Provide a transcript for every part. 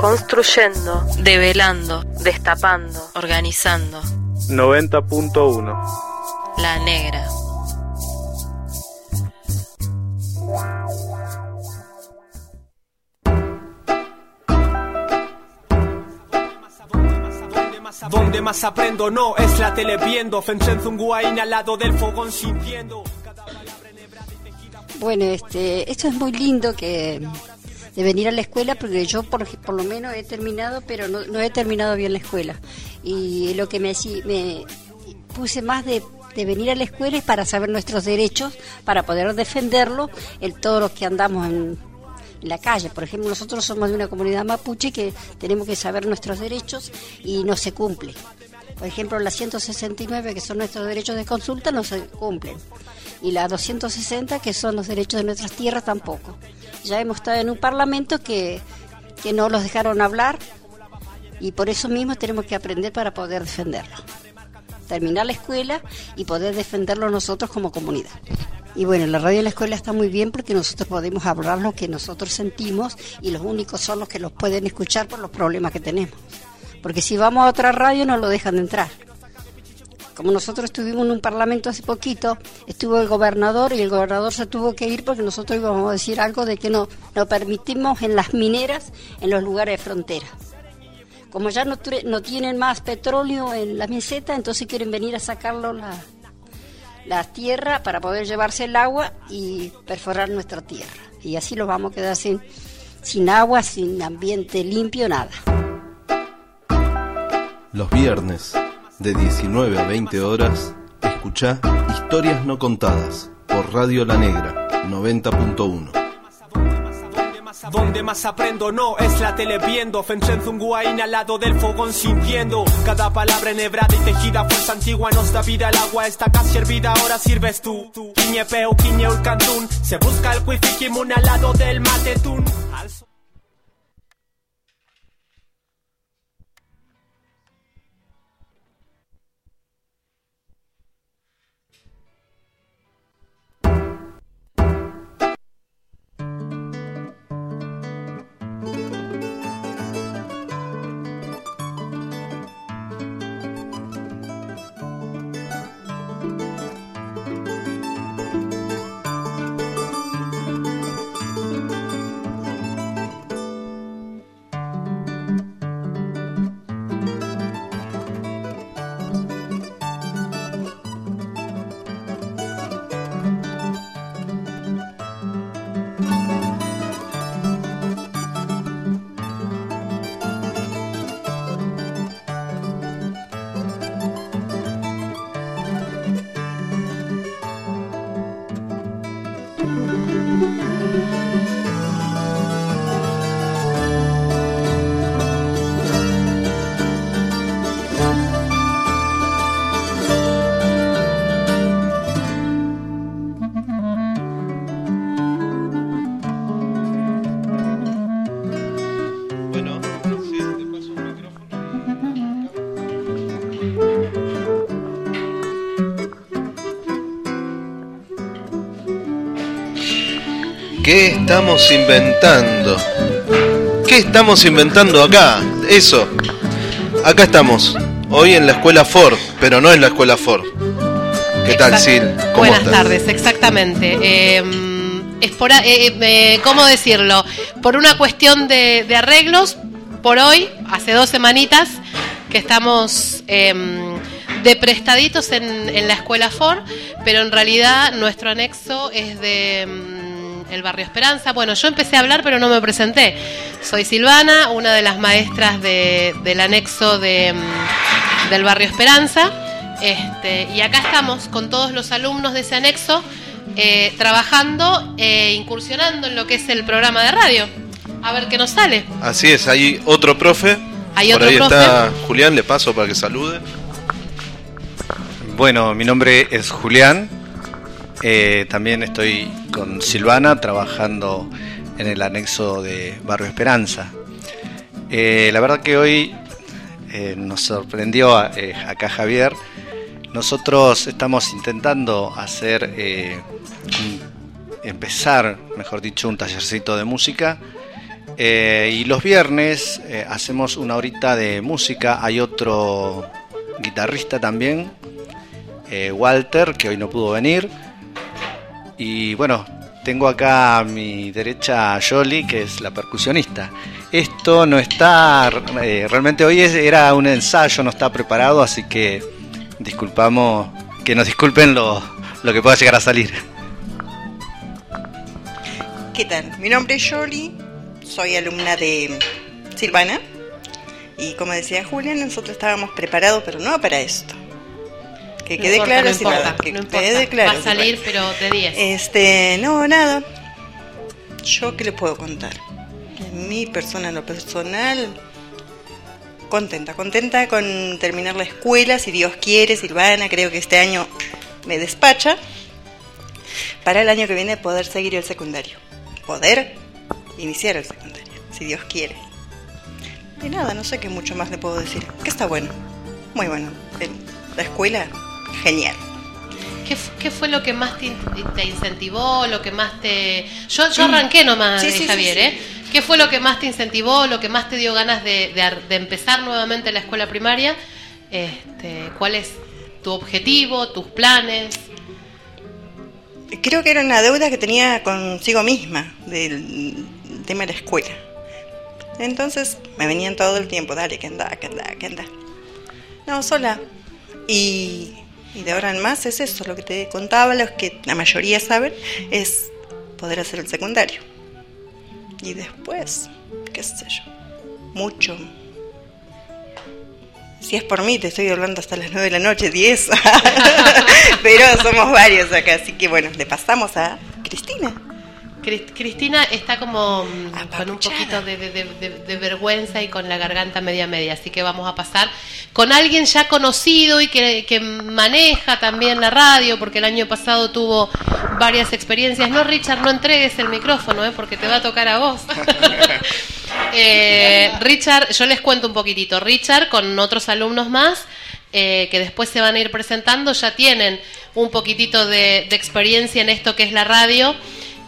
construyendo, develando, destapando, organizando. 90.1 La negra. Donde más aprendo no es la tele viendo. Fenchenzunguain al lado del fogón sintiendo. Bueno, este, esto es muy lindo que de venir a la escuela porque yo por, por lo menos he terminado, pero no, no he terminado bien la escuela. Y lo que me, me puse más de, venir a la escuela es para saber nuestros derechos, para poder defenderlos en todos los que andamos en, en la calle. Por ejemplo, nosotros somos de una comunidad mapuche que tenemos que saber nuestros derechos y no se cumple. Por ejemplo, la 169, que son nuestros derechos de consulta, no se cumplen. Y la 260, que son los derechos de nuestras tierras, tampoco. Ya hemos estado en un parlamento que, que no los dejaron hablar y por eso mismo tenemos que aprender para poder defenderlo. Terminar la escuela y poder defenderlo nosotros como comunidad. Y bueno, la radio en la escuela está muy bien porque nosotros podemos hablar lo que nosotros sentimos y los únicos son los que los pueden escuchar por los problemas que tenemos. Porque si vamos a otra radio no lo dejan de entrar. Como nosotros estuvimos en un parlamento hace poquito, estuvo el gobernador y el gobernador se tuvo que ir porque nosotros íbamos a decir algo de que no, no permitimos en las mineras en los lugares de frontera. Como ya no, no tienen más petróleo en la meseta, entonces quieren venir a sacarlo la, la tierra para poder llevarse el agua y perforar nuestra tierra. Y así los vamos a quedar sin, sin agua, sin ambiente limpio, nada. Los viernes, de 19 a 20 horas, escucha Historias No Contadas por Radio La Negra 90.1. Donde más aprendo no es la tele viendo. Fenchenzunguain al lado del fogón sintiendo. Cada palabra enhebrada y tejida fuerza antigua nos da vida. El agua está casi hervida ahora sirves tú. Quiñe peo, quiñe ulcantún Se busca el cuifiquimun al lado del matetún ¿Qué estamos inventando? ¿Qué estamos inventando acá? Eso. Acá estamos. Hoy en la escuela Ford, pero no en la escuela Ford. ¿Qué tal, Sil? ¿Cómo Buenas estás? tardes, exactamente. Eh, es por, eh, eh, ¿cómo decirlo? Por una cuestión de, de arreglos, por hoy, hace dos semanitas, que estamos eh, de prestaditos en, en la escuela Ford, pero en realidad nuestro anexo es de mm, el barrio Esperanza. Bueno, yo empecé a hablar, pero no me presenté. Soy Silvana, una de las maestras de- del anexo de, mm, del barrio Esperanza. Este, y acá estamos con todos los alumnos de ese anexo eh, trabajando e incursionando en lo que es el programa de radio. A ver qué nos sale. Así es, hay otro profe. Hay Por otro ahí profe. está Julián, le paso para que salude. Bueno, mi nombre es Julián. Eh, también estoy con Silvana trabajando en el anexo de Barrio Esperanza. Eh, la verdad que hoy eh, nos sorprendió a- acá Javier. Nosotros estamos intentando hacer, empezar, mejor dicho, un tallercito de música y los viernes hacemos una horita de música. Hay otro guitarrista también, Walter, que hoy no pudo venir. Y bueno, tengo acá a mi derecha a Jolly, que es la percusionista. Esto no está, realmente hoy era un ensayo, no está preparado, así que disculpamos, que nos disculpen lo, lo que pueda llegar a salir. ¿Qué tal? Mi nombre es Jolly, soy alumna de Silvana y como decía Julia, nosotros estábamos preparados, pero no para esto. Que quede claro, Silvana, que quede claro. Va a salir, pero de 10. Este, no, nada. Yo qué le puedo contar. mi persona, lo personal, contenta, contenta con terminar la escuela, si Dios quiere, Silvana, creo que este año me despacha, para el año que viene poder seguir el secundario poder iniciar el secundario, si Dios quiere. Y nada, no sé qué mucho más le puedo decir. Que está bueno, muy bueno. La escuela, genial. ¿Qué, fue lo que más te, incentivó, lo que más te... Yo, yo arranqué nomás, Javier, ¿eh? ¿Qué fue lo que más te incentivó, lo que más te dio ganas de, de, empezar nuevamente la escuela primaria? Este, ¿Cuál es tu objetivo, tus planes? creo que era una deuda que tenía consigo misma del tema de la escuela. Entonces me venían todo el tiempo, dale, que anda, que anda, que anda. No, sola. Y, y de ahora en más es eso, lo que te contaba, los que la mayoría saben, es poder hacer el secundario. Y después, qué sé yo, mucho, si es por mí, te estoy hablando hasta las 9 de la noche, 10. Pero somos varios acá, así que bueno, le pasamos a Cristina. Cristina está como mm, con un poquito de, vergüenza y con la garganta media media, así que vamos a pasar con alguien ya conocido y que, que, maneja también la radio, porque el año pasado tuvo varias experiencias. No, Richard, no entregues el micrófono, ¿eh? porque te va a tocar a vos. Eh, Richard, yo les cuento un poquitito. Richard, con otros alumnos más, eh, que después se van a ir presentando, ya tienen un poquitito de, experiencia en esto que es la radio.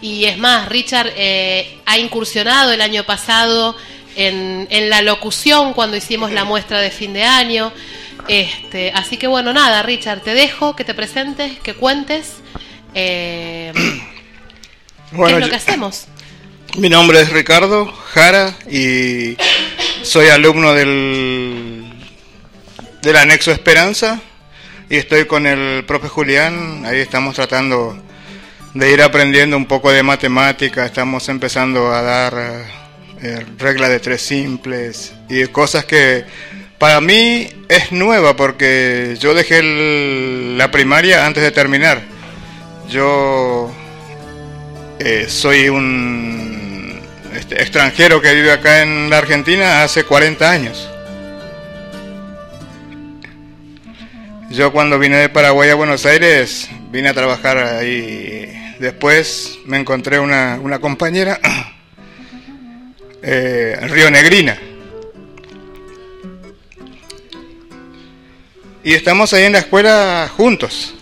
Y es más, Richard eh, ha incursionado el año pasado en, la locución cuando hicimos la muestra de fin de año. Este, así que bueno, nada, Richard, te dejo que te presentes, que cuentes. ¿Qué es lo que hacemos? Mi nombre es Ricardo Jara y soy alumno del, del anexo Esperanza y estoy con el profe Julián, ahí estamos tratando de ir aprendiendo un poco de matemática, estamos empezando a dar eh, reglas de tres simples y cosas que para mí es nueva porque yo dejé la primaria antes de terminar. Yo eh, soy un este, extranjero que vive acá en la Argentina hace 40 años. Yo cuando vine de Paraguay a Buenos Aires vine a trabajar ahí. Después me encontré una, compañera eh, Río Negrina. Y estamos ahí en la escuela juntos.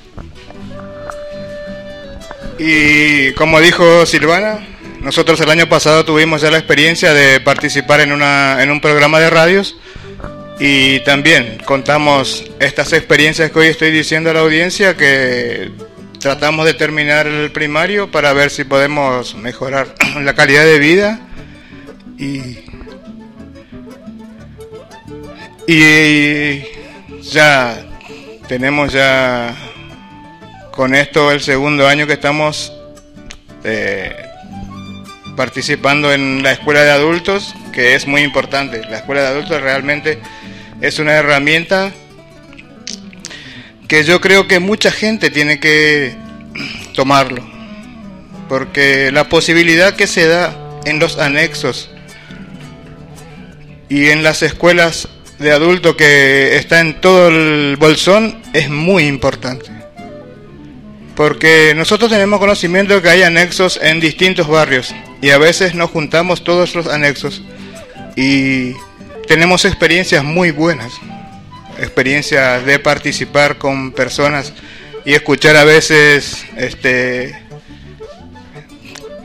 Y como dijo Silvana, nosotros el año pasado tuvimos ya la experiencia de participar en, una, en un programa de radios y también contamos estas experiencias que hoy estoy diciendo a la audiencia que tratamos de terminar el primario para ver si podemos mejorar la calidad de vida y, y ya tenemos ya con esto el segundo año que estamos eh, participando en la escuela de adultos, que es muy importante. La escuela de adultos realmente es una herramienta que yo creo que mucha gente tiene que tomarlo, porque la posibilidad que se da en los anexos y en las escuelas de adulto que está en todo el bolsón es muy importante. Porque nosotros tenemos conocimiento de que hay anexos en distintos barrios y a veces nos juntamos todos los anexos y tenemos experiencias muy buenas, experiencias de participar con personas y escuchar a veces este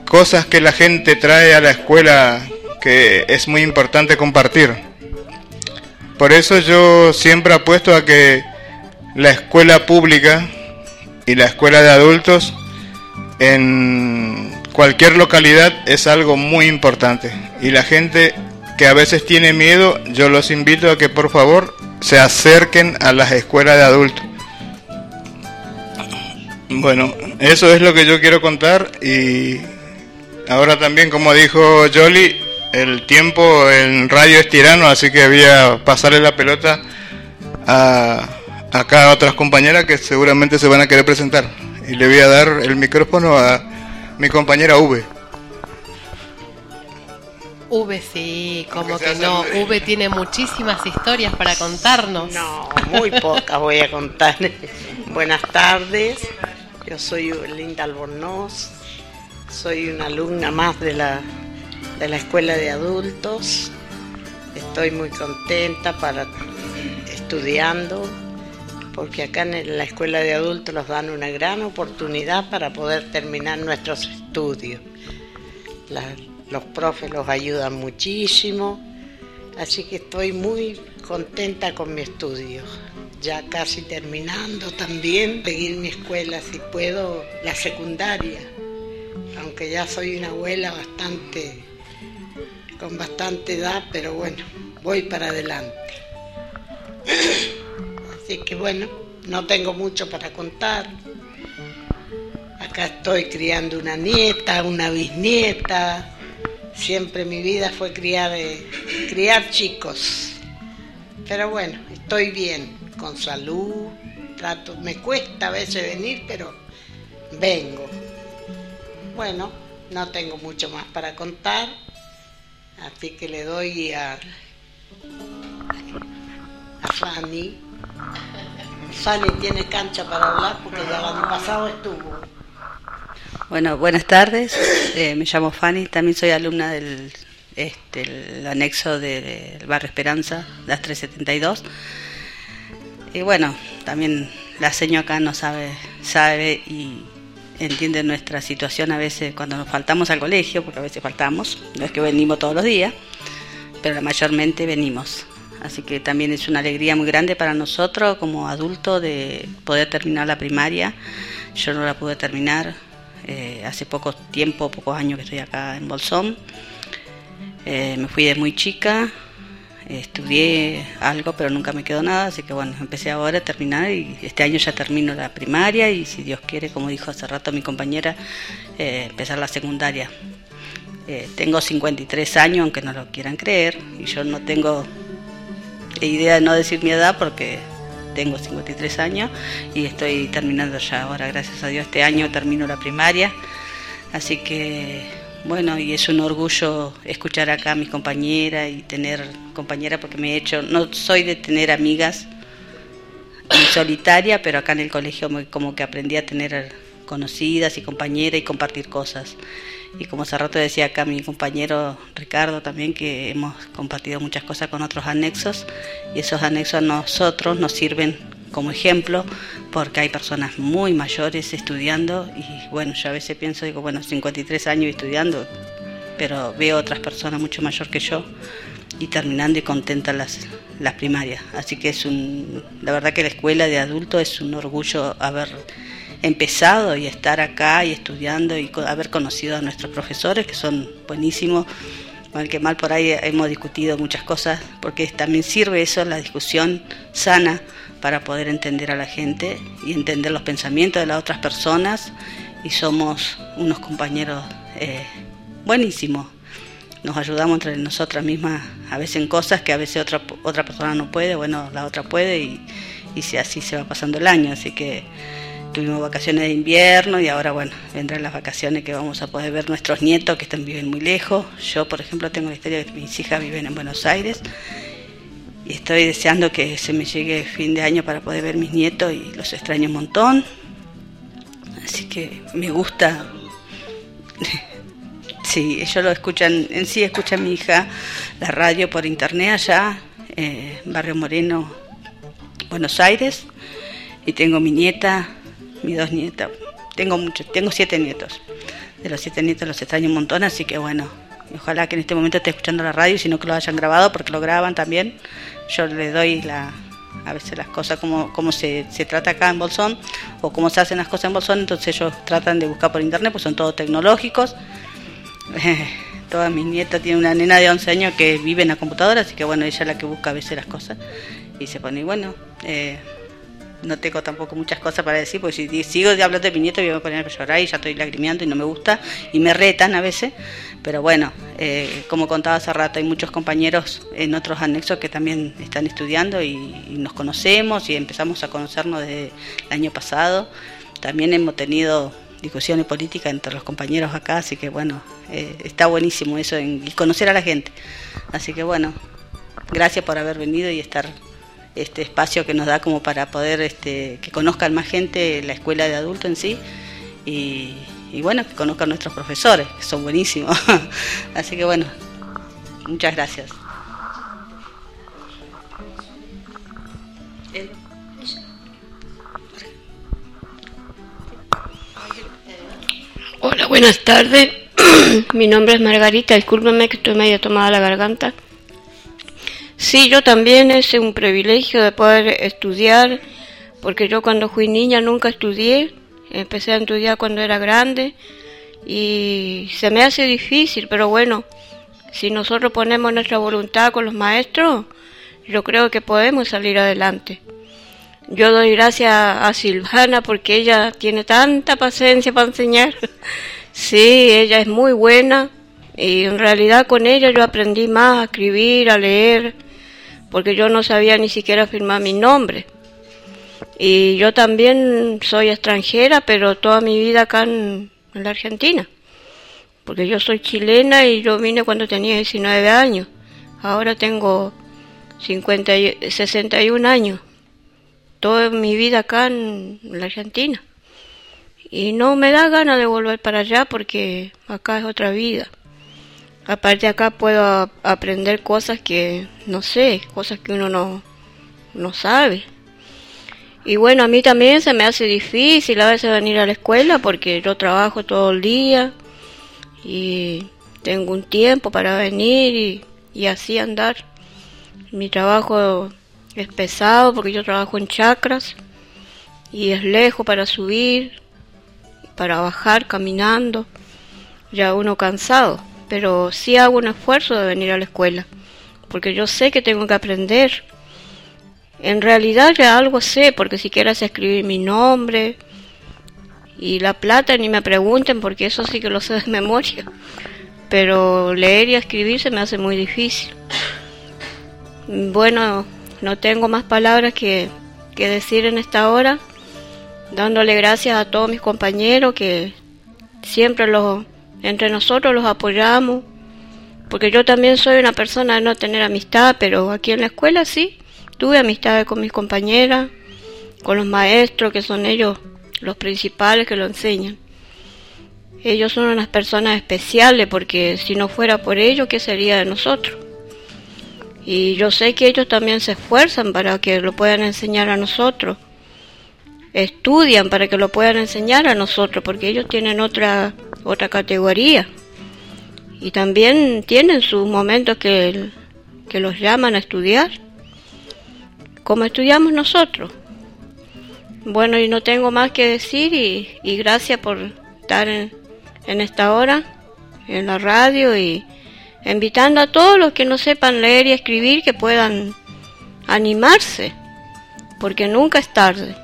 cosas que la gente trae a la escuela que es muy importante compartir. Por eso yo siempre apuesto a que la escuela pública y la escuela de adultos en cualquier localidad es algo muy importante. Y la gente que a veces tiene miedo, yo los invito a que por favor se acerquen a las escuelas de adultos. Bueno, eso es lo que yo quiero contar y ahora también, como dijo Jolly, el tiempo en radio es tirano, así que voy a pasarle la pelota a acá a otras compañeras que seguramente se van a querer presentar. Y le voy a dar el micrófono a mi compañera V. V sí, como que no. V tiene muchísimas historias para contarnos. No, muy pocas voy a contar. Buenas tardes, yo soy Linda Albornoz, soy una alumna más de la, de la escuela de adultos. Estoy muy contenta para estudiando porque acá en la escuela de adultos nos dan una gran oportunidad para poder terminar nuestros estudios. Los profes los ayudan muchísimo, así que estoy muy contenta con mi estudio. Ya casi terminando también, seguir mi escuela si puedo, la secundaria, aunque ya soy una abuela bastante, con bastante edad, pero bueno, voy para adelante. Así que bueno, no tengo mucho para contar. Acá estoy criando una nieta, una bisnieta. Siempre mi vida fue criar, eh, criar chicos. Pero bueno, estoy bien, con salud. Trato, me cuesta a veces venir, pero vengo. Bueno, no tengo mucho más para contar. Así que le doy a, a Fanny Fanny tiene cancha para hablar porque ya el año pasado estuvo. Bueno, buenas tardes. Eh, me llamo Fanny, también soy alumna del este, anexo del barrio Esperanza, las 372. Y bueno, también la seño acá no sabe, sabe y entiende nuestra situación a veces cuando nos faltamos al colegio, porque a veces faltamos, no es que venimos todos los días, pero mayormente venimos. Así que también es una alegría muy grande para nosotros como adultos de poder terminar la primaria. Yo no la pude terminar eh, hace poco tiempo, pocos años que estoy acá en Bolsón. Eh, me fui de muy chica, estudié algo, pero nunca me quedó nada, así que bueno, empecé ahora a terminar y este año ya termino la primaria y si Dios quiere, como dijo hace rato mi compañera, eh, empezar la secundaria. tengo 53 años, aunque no lo quieran creer, y yo no tengo idea de no decir mi edad porque tengo 53 años y estoy terminando ya ahora, gracias a Dios, este año termino la primaria. Así que, bueno, y es un orgullo escuchar acá a mis compañeras y tener compañeras porque me he hecho, no soy de tener amigas solitaria, pero acá en el colegio como que aprendí a tener conocidas y compañeras y compartir cosas y como hace rato decía acá mi compañero Ricardo también que hemos compartido muchas cosas con otros anexos y esos anexos a nosotros nos sirven como ejemplo porque hay personas muy mayores estudiando y bueno, yo a veces pienso, digo, bueno, 53 años estudiando, pero veo otras personas mucho mayor que yo y terminando y contenta las, las primarias. Así que es un, la verdad que la escuela de adultos es un orgullo haber empezado y estar acá y estudiando y haber conocido a nuestros profesores que son buenísimos. Mal que mal por ahí hemos discutido muchas cosas porque también sirve eso, la discusión sana para poder entender a la gente y entender los pensamientos de las otras personas y somos unos compañeros eh, buenísimos. Nos ayudamos entre nosotras mismas a veces en cosas que a veces otra, otra persona no puede, bueno, la otra puede y, y así se va pasando el año. Así que tuvimos vacaciones de invierno y ahora, bueno, vendrán las vacaciones que vamos a poder ver nuestros nietos que están viven muy lejos. Yo, por ejemplo, tengo la historia de que mis hijas viven en Buenos Aires y estoy deseando que se me llegue fin de año para poder ver mis nietos y los extraño un montón. Así que me gusta. sí, ellos lo escuchan, en sí escuchan mi hija la radio por internet allá, eh, Barrio Moreno, Buenos Aires. Y tengo mi nieta, mis dos nietas. Tengo muchos, tengo siete nietos. De los siete nietos los extraño un montón, así que bueno, ojalá que en este momento esté escuchando la radio, sino que lo hayan grabado, porque lo graban también. Yo les doy la, a veces las cosas como, como se, se trata acá en Bolsón o cómo se hacen las cosas en Bolsón, entonces ellos tratan de buscar por internet, pues son todos tecnológicos. Todas mis nietas tienen una nena de 11 años que vive en la computadora, así que bueno, ella es la que busca a veces las cosas y se pone, bueno, eh, no tengo tampoco muchas cosas para decir, porque si sigo hablando de mi nieto voy a poner a llorar y ya estoy lagrimeando y no me gusta y me retan a veces, pero bueno, eh, como contaba hace rato, hay muchos compañeros en otros anexos que también están estudiando y, y nos conocemos y empezamos a conocernos desde el año pasado. También hemos tenido discusiones políticas entre los compañeros acá, así que bueno, eh, está buenísimo eso, en, y conocer a la gente. Así que bueno, gracias por haber venido y estar este espacio que nos da como para poder este, que conozcan más gente la escuela de adulto en sí y, y bueno, que conozcan nuestros profesores, que son buenísimos. Así que bueno, muchas gracias. Hola, buenas tardes. Mi nombre es Margarita, discúlpeme que estoy medio tomada la garganta. Sí, yo también es un privilegio de poder estudiar, porque yo cuando fui niña nunca estudié, empecé a estudiar cuando era grande y se me hace difícil, pero bueno, si nosotros ponemos nuestra voluntad con los maestros, yo creo que podemos salir adelante. Yo doy gracias a Silvana porque ella tiene tanta paciencia para enseñar. Sí, ella es muy buena y en realidad con ella yo aprendí más a escribir, a leer, porque yo no sabía ni siquiera firmar mi nombre. Y yo también soy extranjera, pero toda mi vida acá en, en la Argentina, porque yo soy chilena y yo vine cuando tenía 19 años. Ahora tengo 50 y- 61 años toda mi vida acá en la Argentina. Y no me da ganas de volver para allá porque acá es otra vida. Aparte acá puedo aprender cosas que no sé, cosas que uno no, no sabe. Y bueno, a mí también se me hace difícil a veces venir a la escuela porque yo trabajo todo el día y tengo un tiempo para venir y, y así andar. Mi trabajo es pesado porque yo trabajo en chacras y es lejos para subir, para bajar caminando, ya uno cansado, pero sí hago un esfuerzo de venir a la escuela, porque yo sé que tengo que aprender. En realidad ya algo sé, porque siquiera sé escribir mi nombre y la plata ni me pregunten, porque eso sí que lo sé de memoria, pero leer y escribir se me hace muy difícil. Bueno, no tengo más palabras que, que decir en esta hora, dándole gracias a todos mis compañeros que siempre los, entre nosotros los apoyamos, porque yo también soy una persona de no tener amistad, pero aquí en la escuela sí, tuve amistades con mis compañeras, con los maestros, que son ellos los principales que lo enseñan. Ellos son unas personas especiales porque si no fuera por ellos, ¿qué sería de nosotros? Y yo sé que ellos también se esfuerzan para que lo puedan enseñar a nosotros. Estudian para que lo puedan enseñar a nosotros, porque ellos tienen otra otra categoría. Y también tienen sus momentos que, que los llaman a estudiar, como estudiamos nosotros. Bueno, y no tengo más que decir y, gracias por estar en esta hora, en la radio y invitando a todos los que no sepan leer y escribir que puedan animarse, porque nunca es tarde.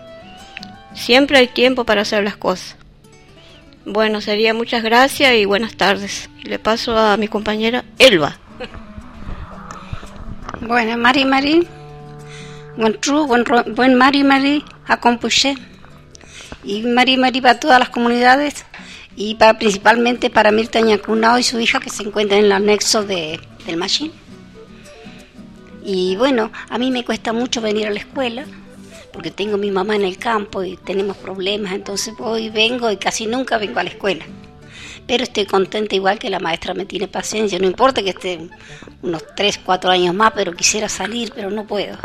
Siempre hay tiempo para hacer las cosas. Bueno, sería muchas gracias y buenas tardes. Le paso a mi compañera Elba. Bueno, Mari Mari, buen tru, buen, buen Mari Mari a Compuché. Y Mari Mari para todas las comunidades y para, principalmente para Mirta Ñacunao y su hija que se encuentran en el anexo de, del Machín. Y bueno, a mí me cuesta mucho venir a la escuela porque tengo mi mamá en el campo y tenemos problemas, entonces voy, vengo y casi nunca vengo a la escuela. Pero estoy contenta igual que la maestra me tiene paciencia, no importa que esté unos 3, 4 años más, pero quisiera salir, pero no puedo.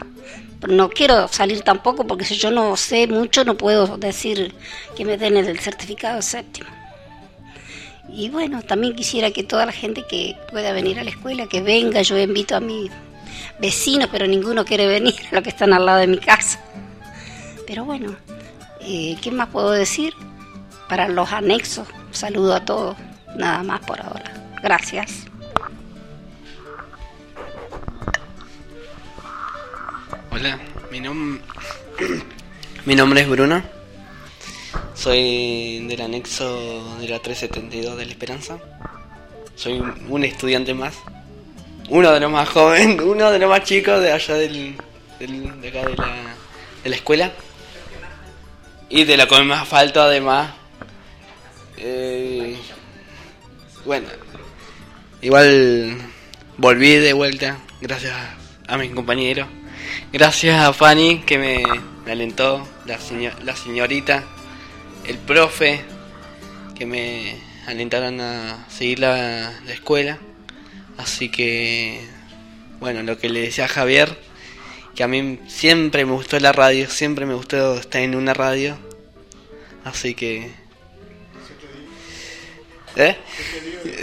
No quiero salir tampoco porque si yo no sé mucho no puedo decir que me den el certificado séptimo. y bueno, también quisiera que toda la gente que pueda venir a la escuela, que venga, yo invito a mis vecinos, pero ninguno quiere venir, los que están al lado de mi casa. Pero bueno, eh, ¿qué más puedo decir? Para los anexos, saludo a todos, nada más por ahora. Gracias. Hola, mi, nom mi nombre es Bruno. Soy del anexo de la 372 de la Esperanza. Soy un estudiante más. Uno de los más jóvenes, uno de los más chicos de allá del, del- de acá de la, de la escuela. Y de la que más falta además. Eh, bueno, igual volví de vuelta gracias a mis compañeros. Gracias a Fanny que me, alentó, la, seño- la señorita, el profe que me alentaron a seguir la, la escuela. Así que, bueno, lo que le decía a Javier, que a mí siempre me gustó la radio, siempre me gustó estar en una radio. Así que... ¿Eh?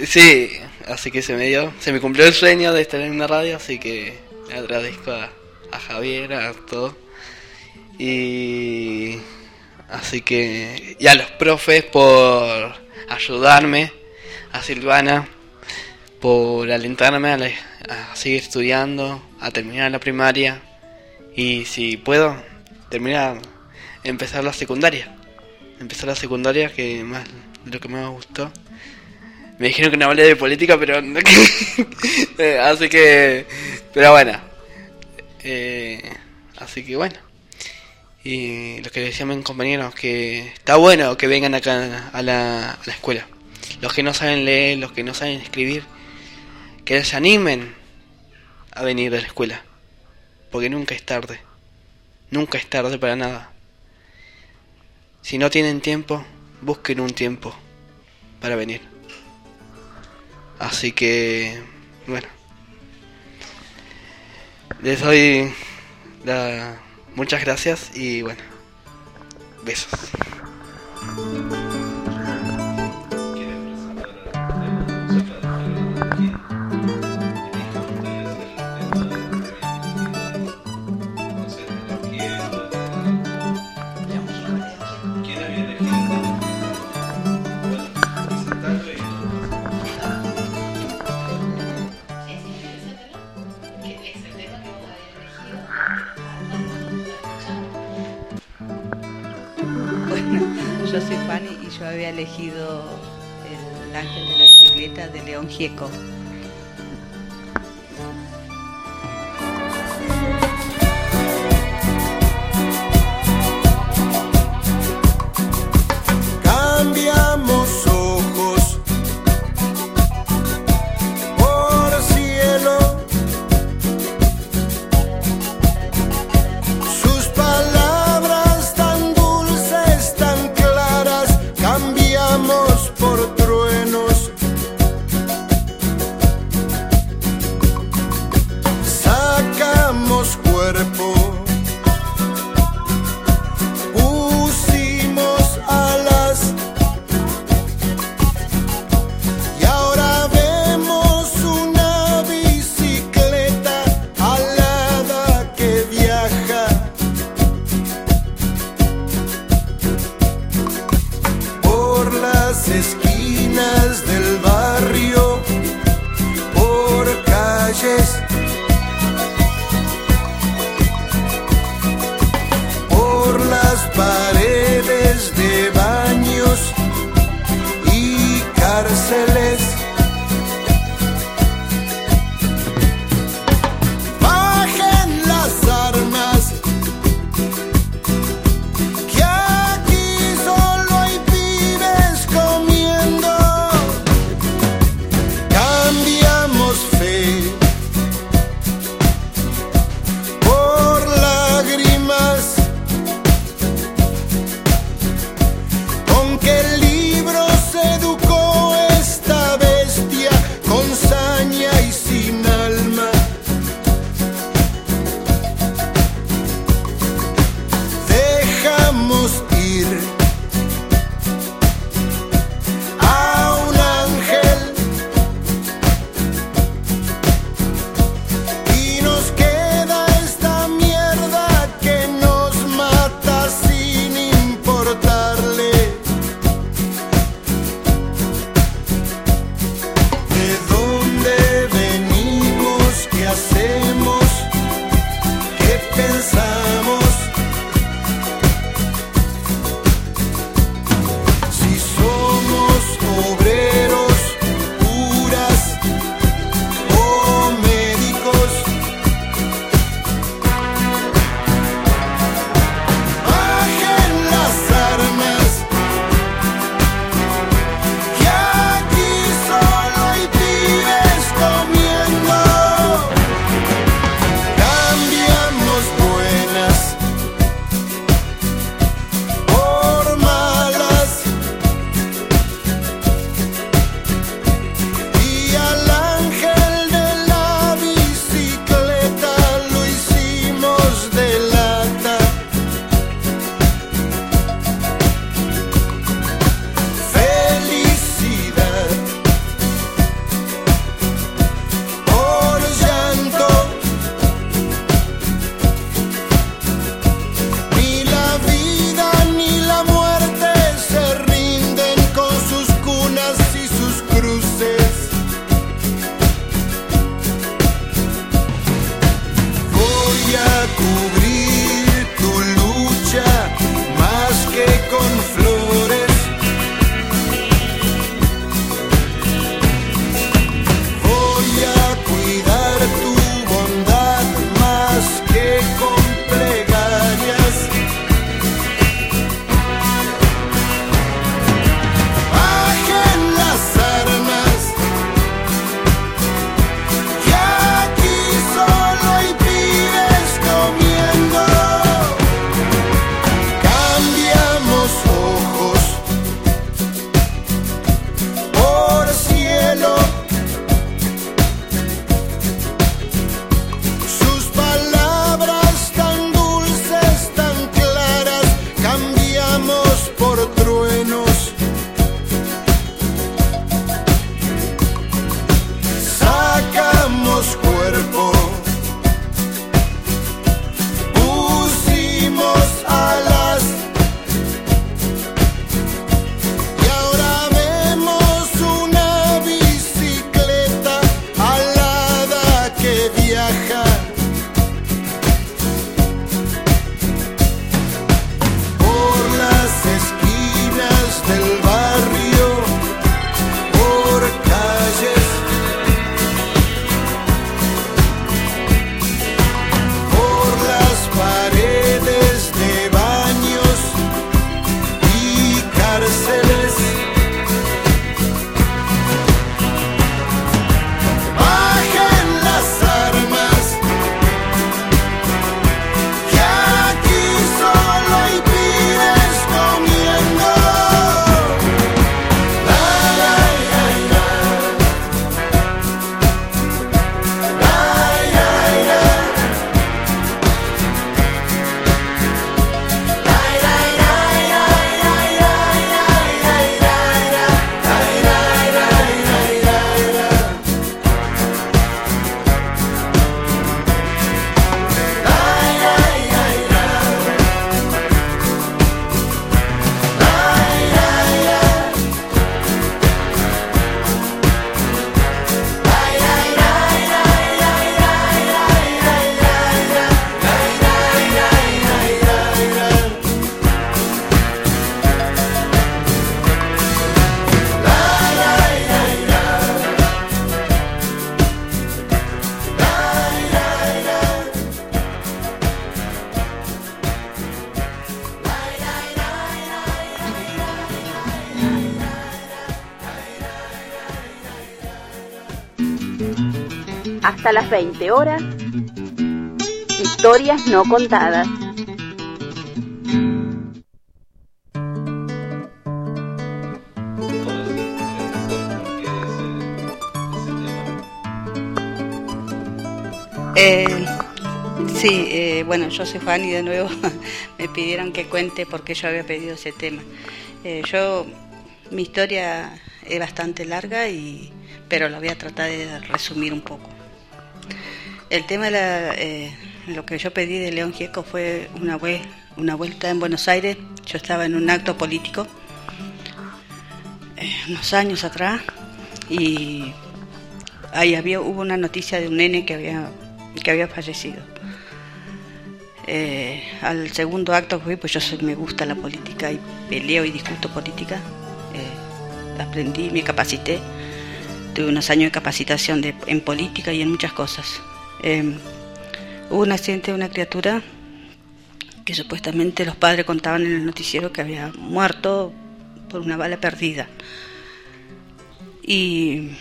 Sí, así que se me dio, se me cumplió el sueño de estar en una radio, así que le agradezco a, Javier, a todo. Y así que y a los profes por ayudarme, a Silvana por alentarme a, la- a seguir estudiando, a terminar la primaria y si puedo terminar, empezar la secundaria, empezar la secundaria que más lo que más me gustó. Me dijeron que no hablé de política, pero Eh, así que, pero bueno, Eh, así que bueno. Y lo que decían mis compañeros, que está bueno que vengan acá a la, a la escuela. Los que no saben leer, los que no saben escribir, que se animen a venir a la escuela. Porque nunca es tarde. Nunca es tarde para nada. Si no tienen tiempo, busquen un tiempo para venir. Así que, bueno. Les doy muchas gracias y bueno, besos. Había elegido el ángel de la bicicleta de León Gieco. Cambiamos Hasta las 20 horas. Historias no contadas. Eh, sí, eh, bueno, yo soy Fanny de nuevo. Me pidieron que cuente por qué yo había pedido ese tema. Eh, yo, mi historia es bastante larga, y, pero la voy a tratar de resumir un poco. El tema de la, eh, lo que yo pedí de León Gieco fue una, vue- una vuelta en Buenos Aires. Yo estaba en un acto político eh, unos años atrás y ahí había, hubo una noticia de un nene que había, que había fallecido. Eh, al segundo acto fui, pues yo me gusta la política y peleo y discuto política. Aprendí, me capacité. Tuve unos años de capacitación en política y en muchas cosas. Eh, hubo un accidente de una criatura que supuestamente los padres contaban en el noticiero que había muerto por una bala perdida. Y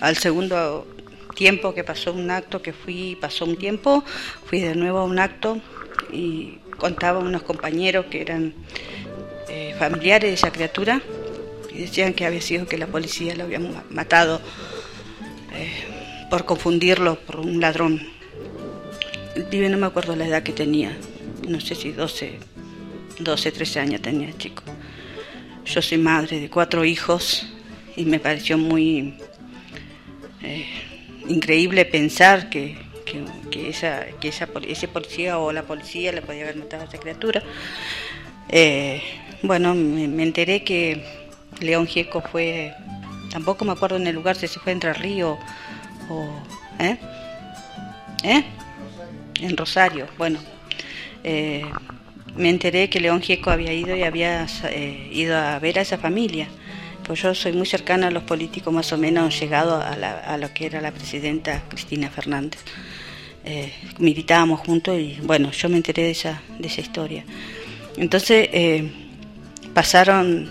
al segundo tiempo que pasó un acto que fui, pasó un tiempo, fui de nuevo a un acto y contaban unos compañeros que eran eh, familiares de esa criatura decían que había sido que la policía lo había ma- matado eh, por confundirlo por un ladrón. El no me acuerdo la edad que tenía, no sé si 12, 12, 13 años tenía el chico. Yo soy madre de cuatro hijos y me pareció muy eh, increíble pensar que, que, esa, que esa, ese policía o la policía le podía haber matado a esa criatura. Eh, bueno, me enteré que León Gieco fue, tampoco me acuerdo en el lugar si se fue Entre Río o... ¿Eh? ¿Eh? En Rosario, bueno. Eh, me enteré que León Gieco había ido y había eh, ido a ver a esa familia. Pues yo soy muy cercana a los políticos, más o menos llegado a, la- a lo que era la presidenta Cristina Fernández. Eh, militábamos juntos y bueno, yo me enteré de esa, de esa historia. Entonces pasaron,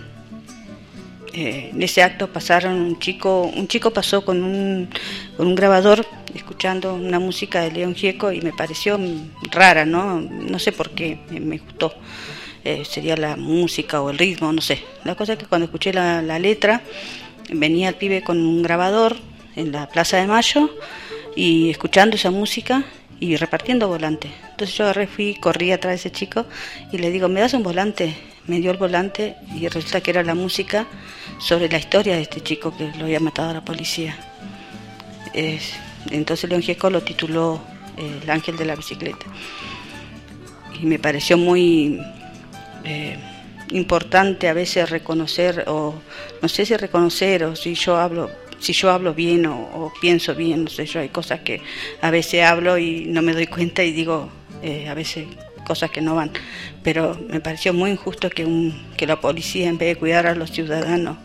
eh, en ese acto pasaron un chico, un chico pasó con un, con un grabador escuchando una música de León Gieco y me pareció rara, ¿no? No sé por qué, me, me gustó. Eh, sería la música o el ritmo, no sé. La cosa es que cuando escuché la, la letra, venía el pibe con un grabador en la Plaza de Mayo y escuchando esa música y repartiendo volantes. Entonces yo agarré, fui, corrí atrás de ese chico y le digo, ¿me das un volante? Me dio el volante y resulta que era la música sobre la historia de este chico que lo había matado a la policía. Es- entonces León Gieco lo tituló eh, El ángel de la bicicleta. Y me pareció muy eh, importante a veces reconocer, o no sé si reconocer, o si yo hablo si yo hablo bien o, o pienso bien, no sé yo, hay cosas que a veces hablo y no me doy cuenta y digo eh, a veces cosas que no van. Pero me pareció muy injusto que, la policía, en vez de cuidar a los ciudadanos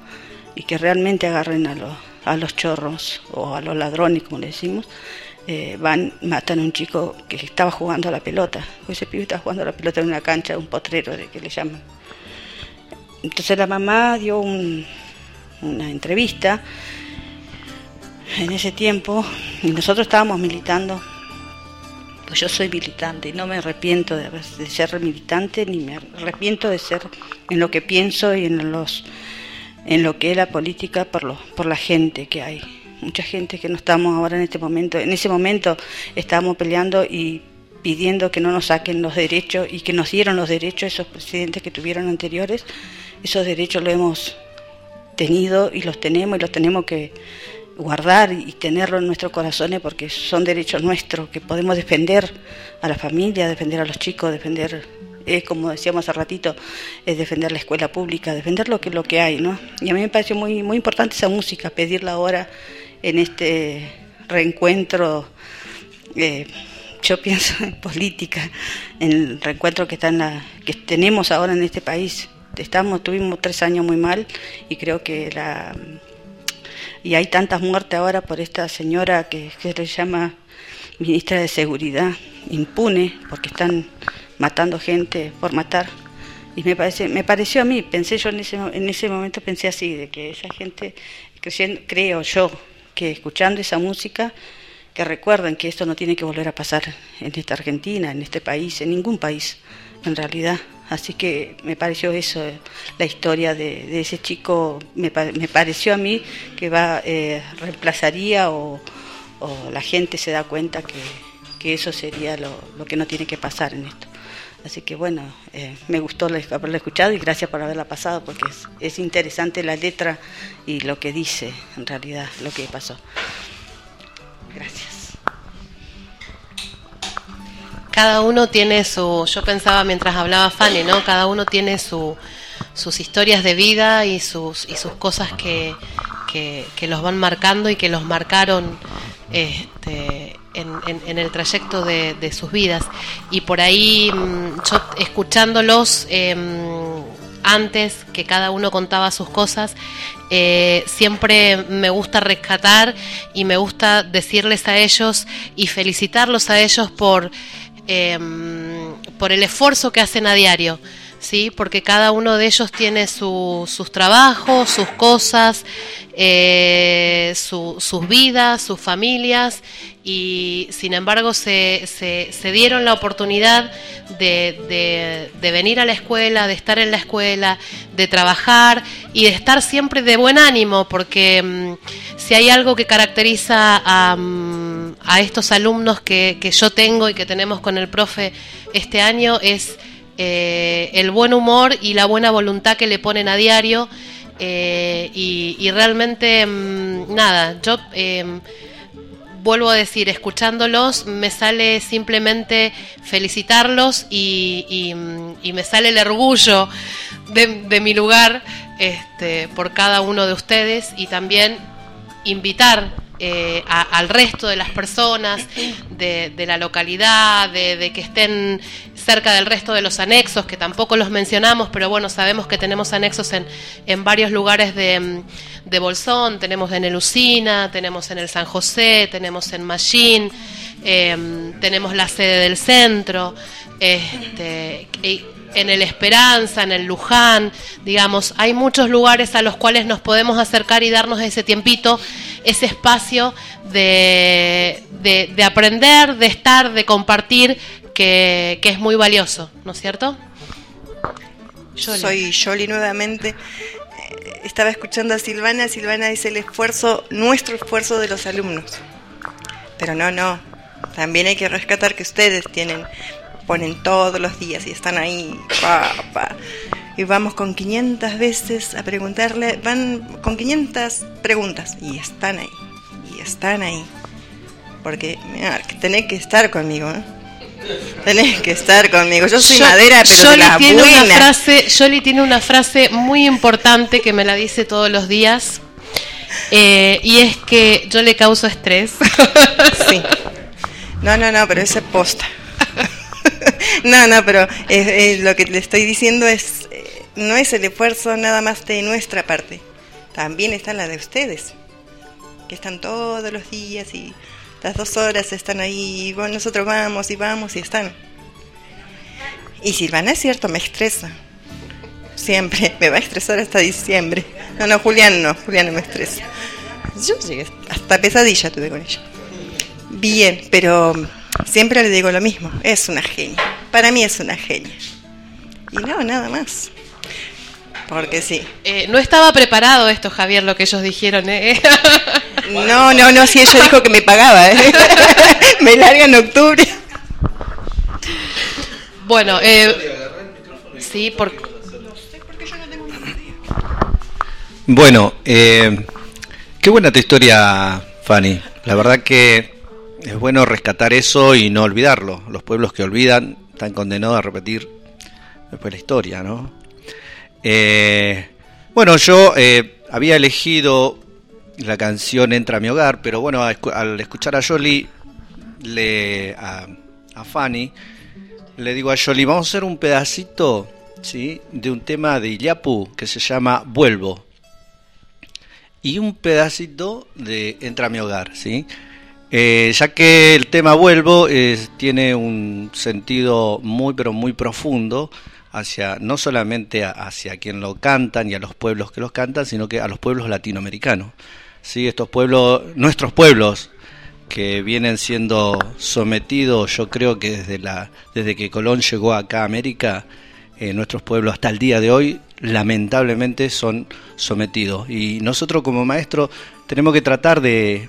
y que realmente agarren a los, a los chorros o a los ladrones, como le decimos, eh, van, matan a un chico que estaba jugando a la pelota. Ese pibe estaba jugando a la pelota en una cancha, un potrero, de que le llaman. Entonces la mamá dio un- una entrevista en ese tiempo y nosotros estábamos militando. Pues yo soy militante y no me arrepiento de, ser militante ni me arrepiento de ser en lo que pienso y en los en lo que es la política por lo, por la gente que hay. Mucha gente que no estamos ahora en este momento. En ese momento estábamos peleando y pidiendo que no nos saquen los derechos y que nos dieron los derechos esos presidentes que tuvieron anteriores. Esos derechos los hemos tenido y los tenemos y los tenemos que guardar y tenerlo en nuestros corazones porque son derechos nuestros que podemos defender a la familia, defender a los chicos, defender, eh, como decíamos hace ratito, es defender la escuela pública, defender lo que lo que hay, ¿no? Y a mí me pareció muy muy importante esa música, pedirla ahora en este reencuentro. eh, yo pienso en política, en el reencuentro que está en la, que tenemos ahora en este país. Estamos, tuvimos tres años muy mal y creo que la y hay tantas muertes ahora por esta señora que, que se le llama ministra de Seguridad, impune, porque están matando gente por matar. Y me parece, me pareció a mí, pensé yo en ese, en ese momento pensé así, de que esa gente, creyendo- creo yo, que escuchando esa música, que recuerden que esto no tiene que volver a pasar en esta Argentina, en este país, en ningún país, en realidad. Así que me pareció eso, eh, la historia de, ese chico, me, me pareció a mí que va eh, reemplazaría o, la gente se da cuenta que, que eso sería lo, lo que no tiene que pasar en esto. Así que bueno, eh, me gustó la- haberla escuchado y gracias por haberla pasado porque es, es interesante la letra y lo que dice en realidad, lo que pasó. Gracias. Cada uno tiene su, yo pensaba mientras hablaba Fanny, ¿no? Cada uno tiene su, sus historias de vida y sus, y sus cosas que, que, los van marcando y que los marcaron este, en, el trayecto de, de sus vidas. Y por ahí, mm, yo escuchándolos em, antes que cada uno contaba sus cosas, eh, siempre me gusta rescatar y me gusta decirles a ellos y felicitarlos a ellos por, em, por el esfuerzo que hacen a diario. ¿sí? porque cada uno de ellos tiene su- sus trabajos, sus cosas, eh, su- sus vidas, sus familias, y sin embargo se, se- se dieron la oportunidad de, de- venir a la escuela, de estar en la escuela, de trabajar y de estar siempre de buen ánimo, porque mm, si hay algo que caracteriza a, mm, a estos alumnos que, que yo tengo y que tenemos con el profe este año es eh, el buen humor y la buena voluntad que le ponen a diario. eh, y, realmente, mm, nada, yo em, vuelvo a decir, escuchándolos, me sale simplemente felicitarlos y, y, mm, y me sale el orgullo de, de mi lugar este, por cada uno de ustedes y también invitar eh, a- al resto de las personas de, la localidad, de, que estén cerca del resto de los anexos, que tampoco los mencionamos, pero bueno, sabemos que tenemos anexos en, en varios lugares de, de Bolsón, tenemos en el Usina, tenemos en el San José, tenemos en Mallín, eh, tenemos la sede del centro, este, en el Esperanza, en el Luján, digamos, hay muchos lugares a los cuales nos podemos acercar y darnos ese tiempito, ese espacio de, de- de aprender, de estar, de compartir, que, que es muy valioso, ¿no es cierto? Yoli. Soy Yoli nuevamente. Eh, Estaba escuchando a Silvana. Silvana es el esfuerzo, nuestro esfuerzo de los alumnos. Pero no, no. También hay que rescatar que ustedes tienen, ponen todos los días y están ahí. pa, pa. Y vamos con 500 veces a preguntarle, van con 500 preguntas y están ahí. Y están ahí. Porque mira, tenés que estar conmigo, ¿eh? Tenés que estar conmigo. Yo soy Yo- madera, pero de Yoli la tiene una buena. frase, Yoli tiene una frase muy importante que me la dice todos los días Eh, y es que yo le causo estrés. Sí. No, no, no, pero eso es posta. no, no, pero eh, eh, lo que le estoy diciendo es, no es el esfuerzo nada más de nuestra parte, también está la de ustedes, que están todos los días y las dos horas están ahí, bueno, nosotros vamos y vamos y están. Y Silvana es cierto, me estresa. Siempre, me va a estresar hasta diciembre. No, no, Julián no, Julián no me estresa. Yo llegué, hasta pesadilla tuve con ella. Bien, pero siempre le digo lo mismo, es una genia. Para mí es una genia. Y no, nada más. Porque sí. Eh, no estaba preparado esto, Javier, lo que ellos dijeron. ¿eh? No, no, no, si ella dijo que me pagaba, ¿eh? me larga en octubre. Bueno, eh, sí, por... Bueno, eh, qué buena tu historia, Fanny. La verdad que es bueno rescatar eso y no olvidarlo. Los pueblos que olvidan están condenados a repetir después la historia, ¿no? Eh, bueno, yo eh, había elegido la canción Entra a mi hogar, pero bueno, al escuchar a Jolie, le, a, a Fanny, le digo a Jolie, vamos a hacer un pedacito ¿sí? de un tema de Illapu que se llama Vuelvo. Y un pedacito de Entra a mi hogar, ¿sí? Eh, ya que el tema Vuelvo es- tiene un sentido muy pero muy profundo hacia no solamente a- hacia quien lo cantan y a los pueblos que los cantan, sino que a los pueblos latinoamericanos. Sí, estos pueblos, nuestros pueblos que vienen siendo sometidos, yo creo que desde la desde que Colón llegó acá a América, eh, nuestros pueblos hasta el día de hoy lamentablemente son sometidos y nosotros como maestros tenemos que tratar de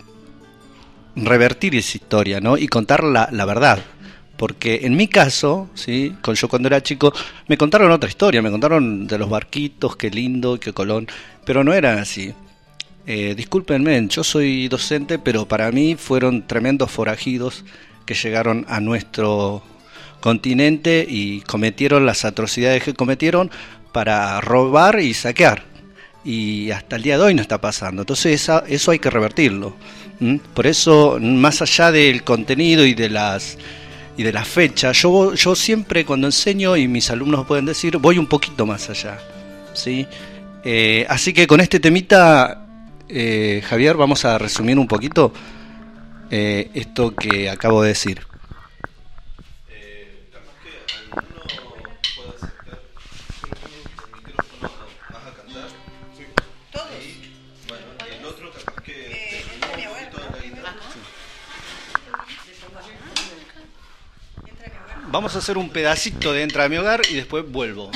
revertir esa historia, ¿no? Y contar la, la verdad. Porque en mi caso, ¿sí? Con yo cuando era chico, me contaron otra historia, me contaron de los barquitos, qué lindo, qué Colón, pero no era así. Eh, discúlpenme, yo soy docente, pero para mí fueron tremendos forajidos que llegaron a nuestro continente y cometieron las atrocidades que cometieron para robar y saquear. Y hasta el día de hoy no está pasando. Entonces esa- eso hay que revertirlo. Por eso, más allá del contenido y de las y de las fechas, yo, yo siempre cuando enseño, y mis alumnos pueden decir, voy un poquito más allá. ¿sí? Eh, así que con este temita, eh, Javier, vamos a resumir un poquito eh, esto que acabo de decir. Vamos a hacer un pedacito de Entra a mi hogar y después vuelvo.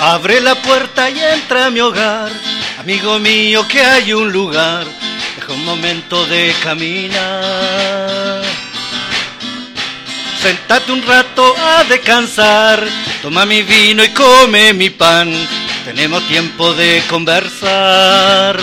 Abre la puerta y entra a mi hogar, amigo mío que hay un lugar, deja un momento de caminar. Sentate un rato a descansar, toma mi vino y come mi pan, tenemos tiempo de conversar.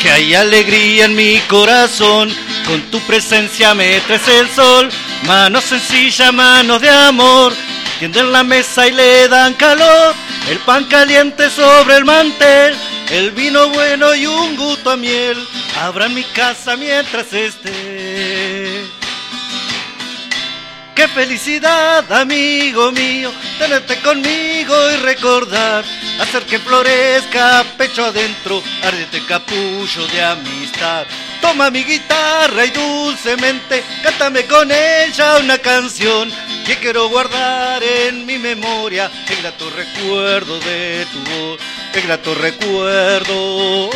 Que hay alegría en mi corazón, con tu presencia me traes el sol, manos sencillas, manos de amor, tienden la mesa y le dan calor, el pan caliente sobre el mantel, el vino bueno y un gusto a miel, abran mi casa mientras esté. Qué felicidad, amigo mío, tenerte conmigo y recordar, hacer que florezca pecho adentro, ardiente capullo de amistad. Toma mi guitarra y dulcemente cántame con ella una canción que quiero guardar en mi memoria, el grato recuerdo de tu voz, el grato recuerdo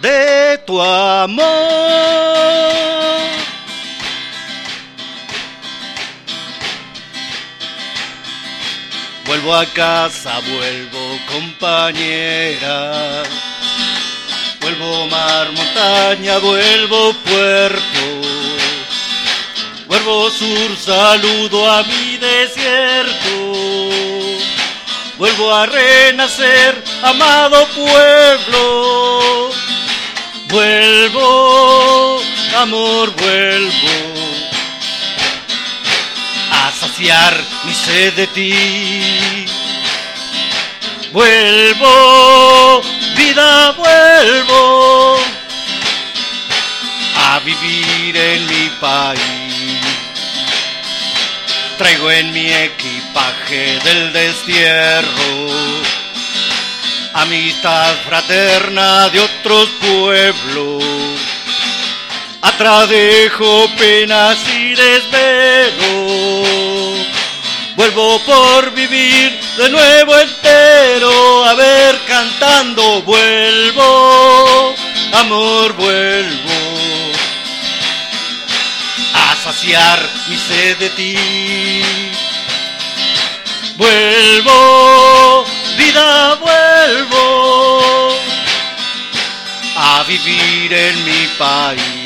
de tu amor. Vuelvo a casa, vuelvo compañera. Vuelvo mar, montaña, vuelvo puerto. Vuelvo sur, saludo a mi desierto. Vuelvo a renacer, amado pueblo. Vuelvo, amor, vuelvo a saciar mi sed de ti. Vuelvo, vida, vuelvo a vivir en mi país. Traigo en mi equipaje del destierro amistad fraterna de otros pueblos. Atrás penas y desvelo. Vuelvo por vivir de nuevo entero, a ver cantando, vuelvo, amor, vuelvo a saciar mi sed de ti. Vuelvo, vida, vuelvo a vivir en mi país.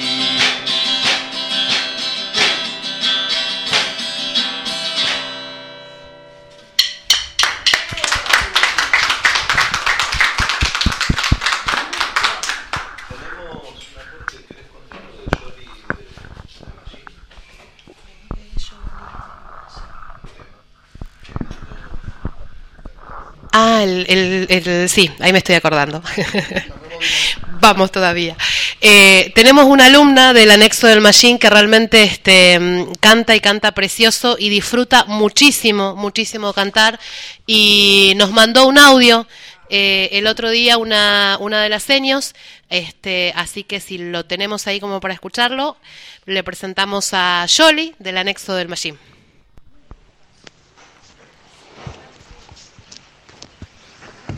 Ah, el, el- el- sí, ahí me estoy acordando. Vamos todavía. Eh, tenemos una alumna del anexo del Machine que realmente este, mm, canta y canta precioso y disfruta muchísimo, muchísimo cantar y nos mandó un audio eh, el otro día una, una de las seños, este, así que si lo tenemos ahí como para escucharlo, le presentamos a Jolly del anexo del Machine.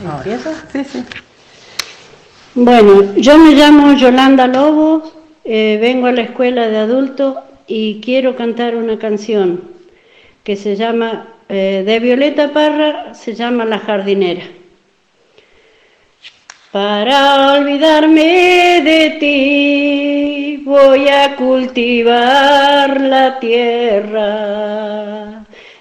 ¿Empieza? Sí, sí. Bueno, yo me llamo Yolanda Lobo, eh, vengo a la escuela de adultos y quiero cantar una canción que se llama, eh, de Violeta Parra, se llama La jardinera. Para olvidarme de ti voy a cultivar la tierra.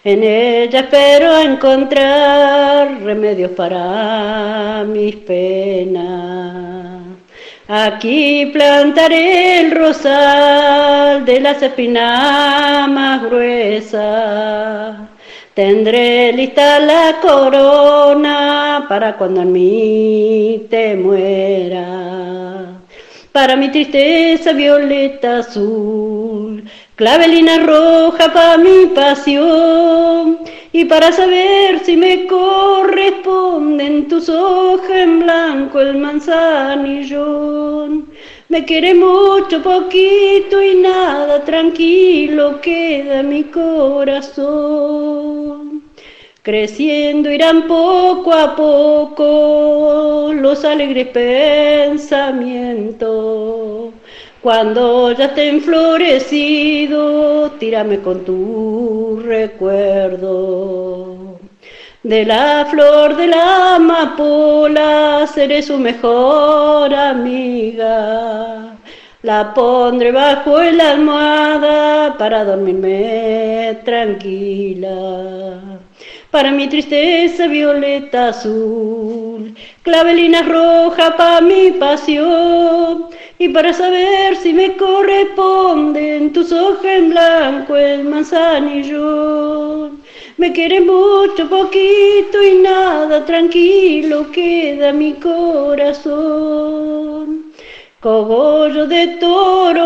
En ella espero encontrar remedios para mis penas. Aquí plantaré el rosal de las espinas más gruesas. Tendré lista la corona para cuando en mí te muera. Para mi tristeza violeta azul, clavelina roja para mi pasión. Y para saber si me corresponden tus hojas en blanco el manzanillón. Me quiere mucho, poquito y nada, tranquilo queda mi corazón. Creciendo irán poco a poco los alegres pensamientos. Cuando ya estén florecidos, tírame con tu recuerdo. De la flor de la amapola seré su mejor amiga. La pondré bajo la almohada para dormirme tranquila. Para mi tristeza violeta azul, clavelina roja para mi pasión. Y para saber si me corresponden tus ojos en blanco el manzanillón. Me quiere mucho, poquito y nada, tranquilo queda mi corazón. Cogollo de toronjil,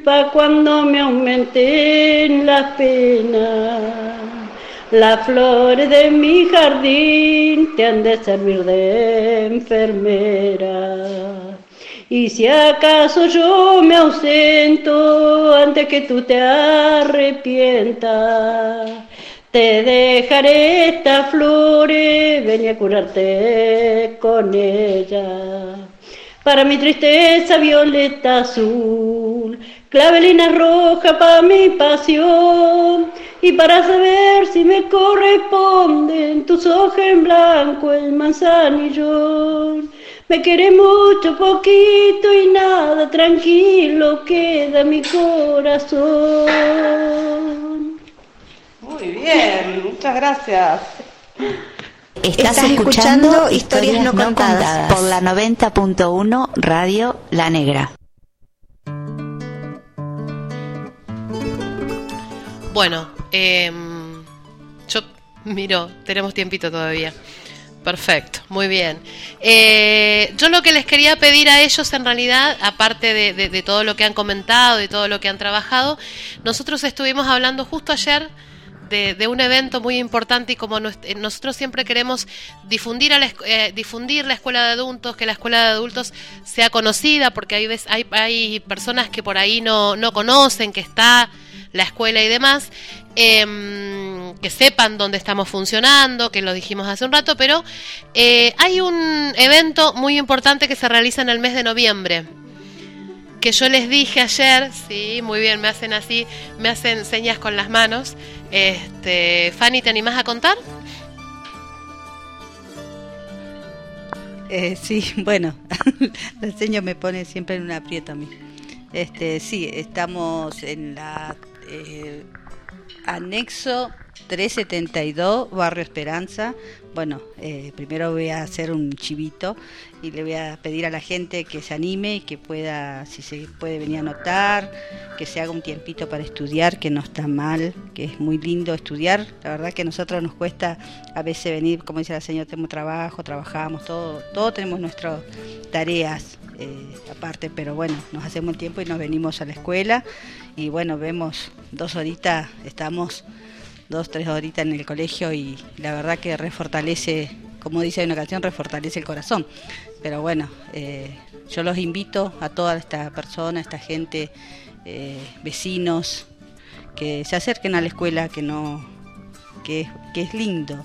pa' cuando me aumenten las penas. Las flores de mi jardín te han de servir de enfermera. Y si acaso yo me ausento antes que tú te arrepientas, te dejaré estas flores, ven a curarte con ellas. Para mi tristeza violeta azul, clavelina roja para mi pasión. Y para saber si me corresponden tus ojos en blanco el manzanillón. Me quiere mucho, poquito y nada, tranquilo queda mi corazón. Muy bien, muchas gracias. Estás, escuchando Historias no contadas por la 90.1 Radio La Negra. Bueno, em, yo miro, tenemos tiempito todavía. Perfecto, muy bien. Eh, yo lo que les quería pedir a ellos, en realidad, aparte de, todo lo que han comentado, de todo lo que han trabajado, nosotros estuvimos hablando justo ayer de, un evento muy importante y como eh, nosotros siempre queremos difundir, a la, eh, difundir la escuela de adultos, que la escuela de adultos sea conocida, porque hay, hay, hay personas que por ahí no, no conocen que está la escuela y demás, em, que sepan dónde estamos funcionando, que lo dijimos hace un rato, pero eh, hay un evento muy importante que se realiza en el mes de noviembre que yo les dije ayer, sí, muy bien, me hacen así, me hacen señas con las manos. Este, Fanny, ¿te animás a contar? Eh, sí, bueno, el señor me pone siempre en un aprieto a mí. Este, sí, estamos en la eh, anexo 372, Barrio Esperanza. Bueno, eh, primero voy a hacer un chivito y le voy a pedir a la gente que se anime y que pueda, si se puede venir a anotar, que se haga un tiempito para estudiar, que no está mal, que es muy lindo estudiar. La verdad que a nosotros nos cuesta a veces venir, como dice la señora, tenemos trabajo, trabajamos, todo, todo tenemos nuestras tareas eh, aparte, pero bueno, nos hacemos el tiempo y nos venimos a la escuela y bueno, vemos dos horitas, estamos dos, tres horitas en el colegio y la verdad que refortalece, como dice una canción, refortalece el corazón. Pero bueno, eh, yo los invito a toda esta persona, esta gente, eh, vecinos, que se acerquen a la escuela, que no, que es lindo.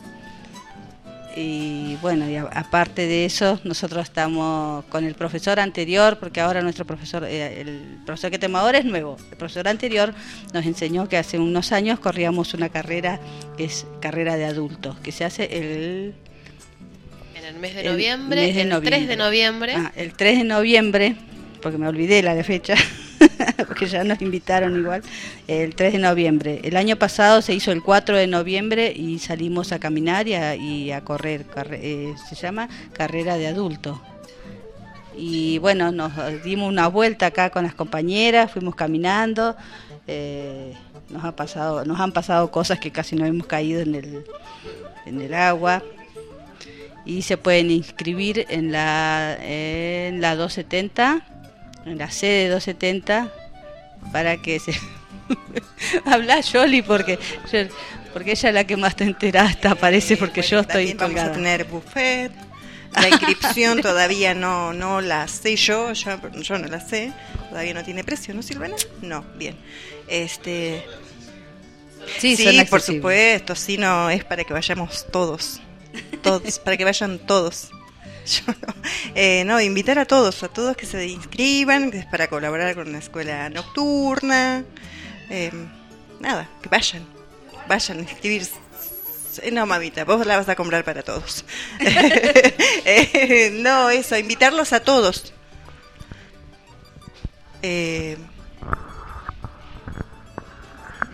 Y bueno, y a- aparte de eso, nosotros estamos con el profesor anterior, porque ahora nuestro profesor, eh, el profesor que tenemos ahora es nuevo. El profesor anterior nos enseñó que hace unos años corríamos una carrera que es carrera de adultos, que se hace el En el mes de el noviembre, mes de el 3 de noviembre. noviembre. Ah, el 3 de noviembre, porque me olvidé la de fecha, porque ya nos invitaron igual, el 3 de noviembre. El año pasado se hizo el 4 de noviembre y salimos a caminar y a, y a correr, eh, se llama carrera de adulto. Y bueno, nos dimos una vuelta acá con las compañeras, fuimos caminando, eh, nos, ha pasado, nos han pasado cosas que casi no hemos caído en el, en el agua y se pueden inscribir en la en la 270 en la sede 270 para que se habla Yoli porque porque ella es la que más te enteraste parece porque yo estoy vamos a tener buffet. La inscripción todavía no, no la sé yo, yo, yo no la sé. Todavía no tiene precio, ¿no, Silvana? No, bien. Este, Sí, sí, por accesibles. supuesto, sí, no, es para que vayamos todos. Todos, para que vayan todos. Yo no. Eh, no, invitar a todos, a todos que se inscriban, que es para colaborar con una escuela nocturna. Eh, nada, que vayan, vayan a inscribirse. Eh, No, mamita, vos la vas a comprar para todos. Eh, no, eso, invitarlos a todos. Eh,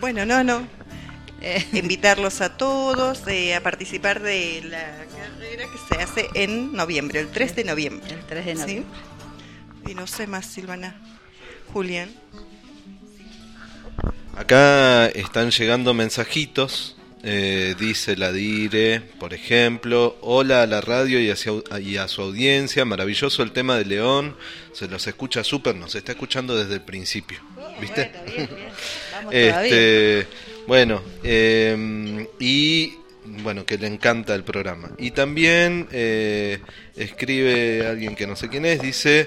bueno, no, no. Invitarlos a todos eh, a participar de la carrera que se hace en noviembre, el 3 de noviembre. El 3 de ¿Sí? noviembre. Y no sé más, Silvana. Julián. Acá están llegando mensajitos. eh, dice la Dire, por ejemplo, hola a la radio y, hacia- y a su audiencia, maravilloso el tema de León, se los escucha súper, nos está escuchando desde el principio, ¿viste? Vamos este, bueno, eh, y bueno, que le encanta el programa. Y también eh, escribe alguien que no sé quién es, dice,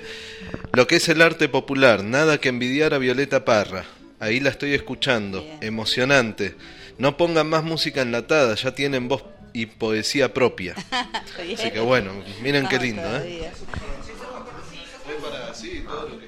lo que es el arte popular, nada que envidiar a Violeta Parra. Ahí la estoy escuchando, emocionante. No pongan más música enlatada, ya tienen voz y poesía propia. Así que bueno, miren qué lindo, ¿eh? Fue para, sí, todo lo que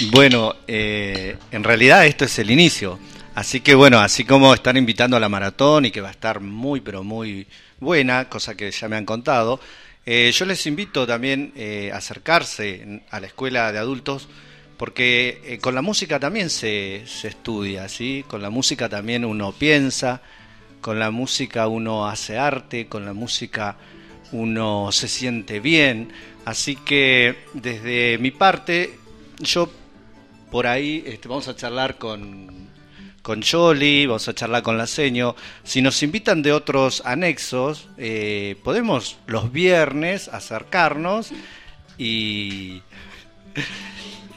Bueno, eh, en realidad esto es el inicio. Así que bueno, así como están invitando a la maratón y que va a estar muy, pero muy buena, cosa que ya me han contado, Eh, yo les invito también eh, a acercarse a la escuela de adultos porque eh, con la música también se, se estudia, ¿sí? Con la música también uno piensa, con la música uno hace arte, con la música uno se siente bien. Así que desde mi parte, yo por ahí este, vamos a charlar con, con Jolly, vamos a charlar con la seño. Si nos invitan de otros anexos, eh, podemos los viernes acercarnos y,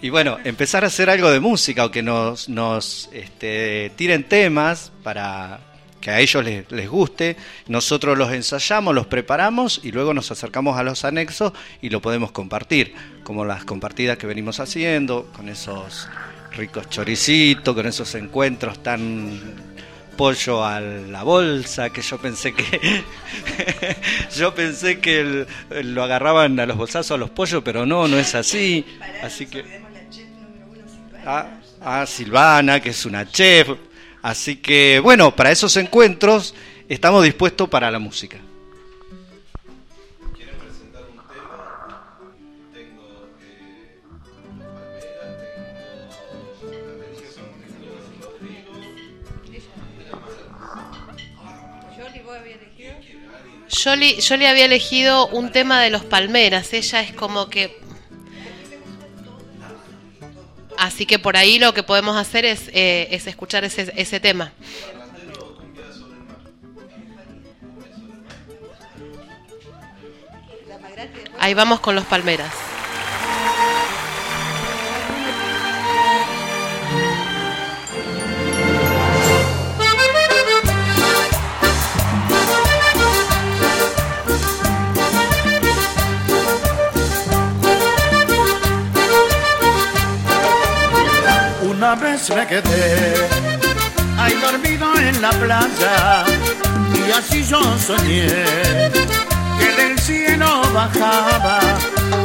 y bueno, empezar a hacer algo de música o que nos, nos este, tiren temas para que a ellos les, les guste. Nosotros los ensayamos, los preparamos y luego nos acercamos a los anexos y lo podemos compartir, como las compartidas que venimos haciendo, con esos ricos choricitos, con esos encuentros tan pollo a la bolsa que yo pensé que yo pensé que el- lo agarraban a los bolsazos a los pollos pero no no es así. Así que a, a Silvana que es una chef así que bueno para esos encuentros estamos dispuestos para la música Yo le, yo le había elegido un tema de los Palmeras. Ella es como que. Así que por ahí lo que podemos hacer es, eh, es escuchar ese, ese tema. Ahí vamos con los Palmeras. Una vez me quedé. Ahí dormido en la playa y así yo soñé que del cielo bajaba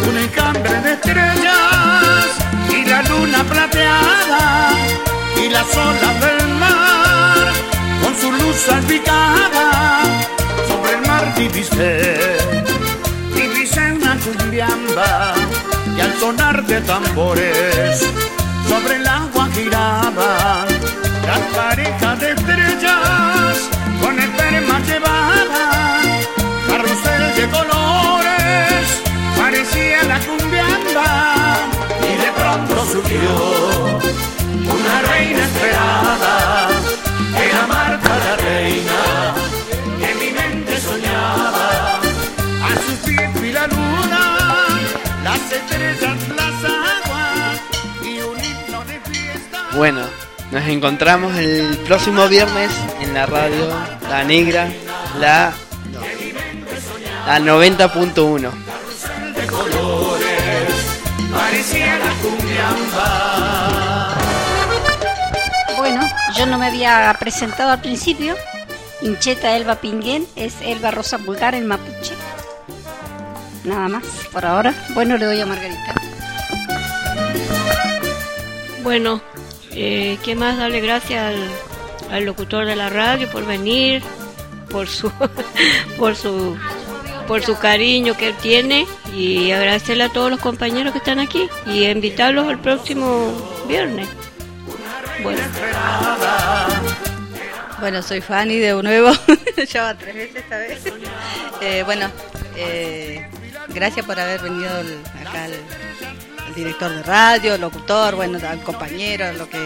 un encambre de estrellas y la luna plateada y las olas del mar con su luz salpicada sobre el mar divisé. Divisé una cumbiamba y al sonar de tambores sobre el agua giraban las parejas de estrellas con espermas llevaban carrusel de colores parecía la cumbiamba. Y de pronto surgió una reina esperada era Marta la reina Bueno, nos encontramos el próximo viernes en la radio La Negra, la, la 90.1. de colores parecía la cumbiamba Bueno, yo no me había presentado al principio. Incheta Elba Pinguén es Elba Rosa Pulgar en Mapuche. Nada más por ahora. Bueno, le doy a Margarita. Bueno, eh, ¿qué más? Darle gracias al, al locutor de la radio por venir, por su, por su, por su cariño que él tiene y agradecerle a todos los compañeros que están aquí y invitarlos al próximo viernes. Bueno. Soy Fanny de nuevo, ya va tres veces esta vez. Eh, bueno, eh, gracias por haber venido acá el director de radio, el locutor, bueno, al compañero, lo que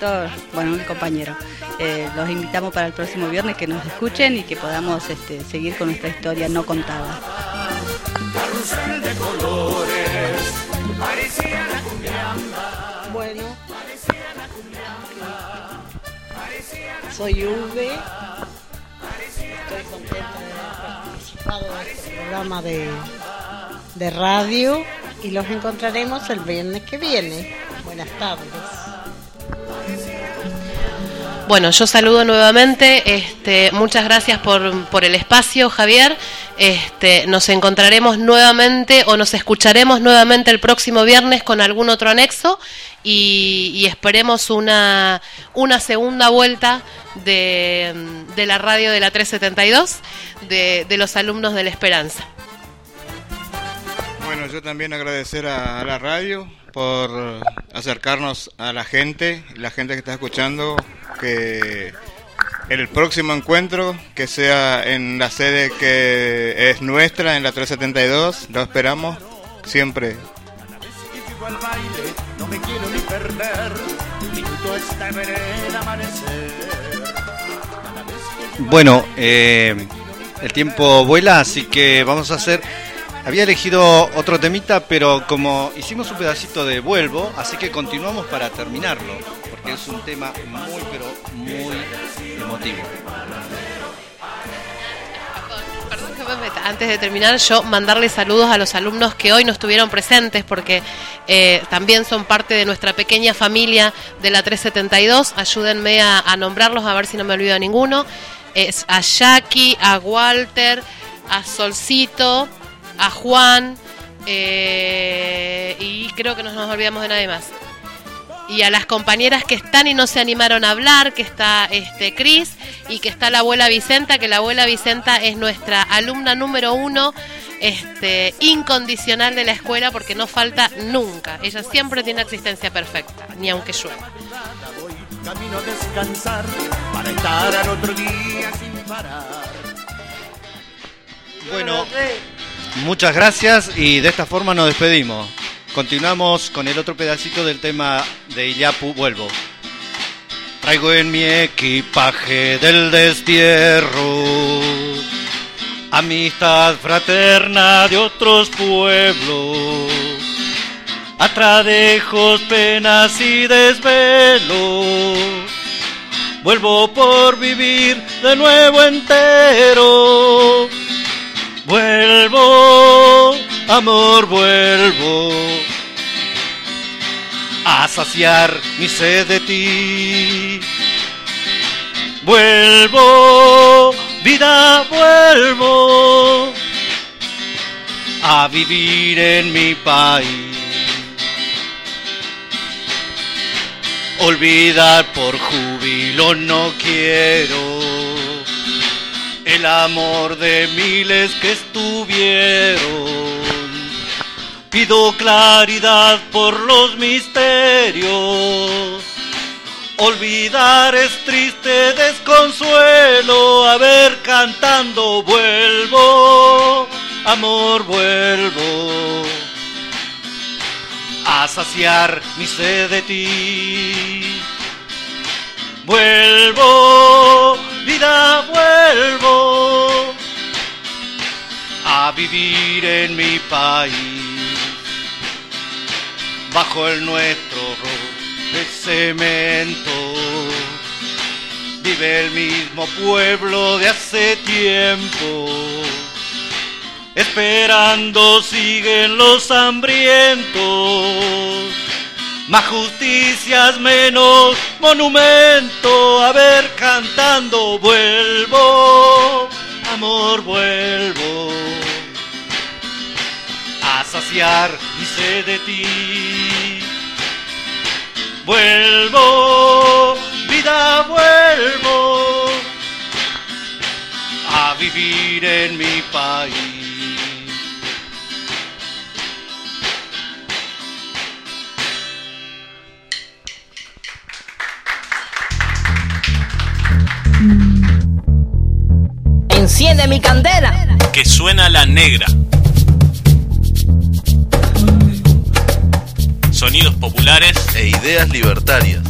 todo, bueno, un compañero. Eh, los invitamos para el próximo viernes que nos escuchen y que podamos este, seguir con nuestra historia no contada. Bueno, soy Uve. Estoy contenta de haber participado en este programa de, de radio y los encontraremos el viernes que viene. Buenas tardes. Bueno, yo saludo nuevamente. Este, muchas gracias por, por el espacio, Javier. Este, nos encontraremos nuevamente o nos escucharemos nuevamente el próximo viernes con algún otro anexo y, y esperemos una, una segunda vuelta de, de la radio de la 372 de, de los alumnos de la Esperanza. Bueno, yo también agradecer a, la radio por acercarnos a la gente, la gente que está escuchando, que el próximo encuentro que sea en la sede que es nuestra, en la 372, lo esperamos siempre. Bueno, eh, el tiempo vuela, así que vamos a hacer... Había elegido otro temita, pero como hicimos un pedacito de Vuelvo, así que continuamos para terminarlo, porque es un tema muy, pero muy emotivo. Perdón que. Antes de terminar, yo mandarle saludos a los alumnos que hoy no estuvieron presentes porque eh, también son parte de nuestra pequeña familia de la 372. Ayúdenme a, nombrarlos, a ver si no me olvido ninguno. Es a Jackie, a Walter, a Solcito, a Juan eh, y creo que no nos olvidamos de nadie más. Y a las compañeras que están y no se animaron a hablar, que está este Cris y que está la abuela Vicenta, que la abuela Vicenta es nuestra alumna número uno, este, incondicional de la escuela porque no falta nunca. Ella siempre tiene asistencia perfecta, ni aunque llueva. voy camino a descansar para estar al otro día sin parar. Bueno, muchas gracias y de esta forma nos despedimos. Continuamos con el otro pedacito del tema de Illapu, vuelvo. Traigo en mi equipaje del destierro amistad fraterna de otros pueblos, atradejos, penas y desvelos. Vuelvo por vivir de nuevo entero. Vuelvo, amor, vuelvo a saciar mi sed de ti. Vuelvo, vida, vuelvo a vivir en mi país. Olvidar por júbilo no quiero el amor de miles que estuvieron. Pido claridad por los misterios. Olvidar es triste desconsuelo. A ver cantando vuelvo, amor vuelvo. A saciar mi sed de ti. Vuelvo, vida, vuelvo a vivir en mi país. Bajo el nuestro de cemento vive el mismo pueblo de hace tiempo. Esperando siguen los hambrientos. Más justicias, menos monumento. A ver cantando vuelvo, amor vuelvo. A saciar mi sed de ti. Vuelvo, vida vuelvo. A vivir en mi país. Enciende mi candela. Que suena la negra. Sonidos populares e ideas libertarias.